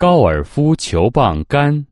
高尔夫球棒杆。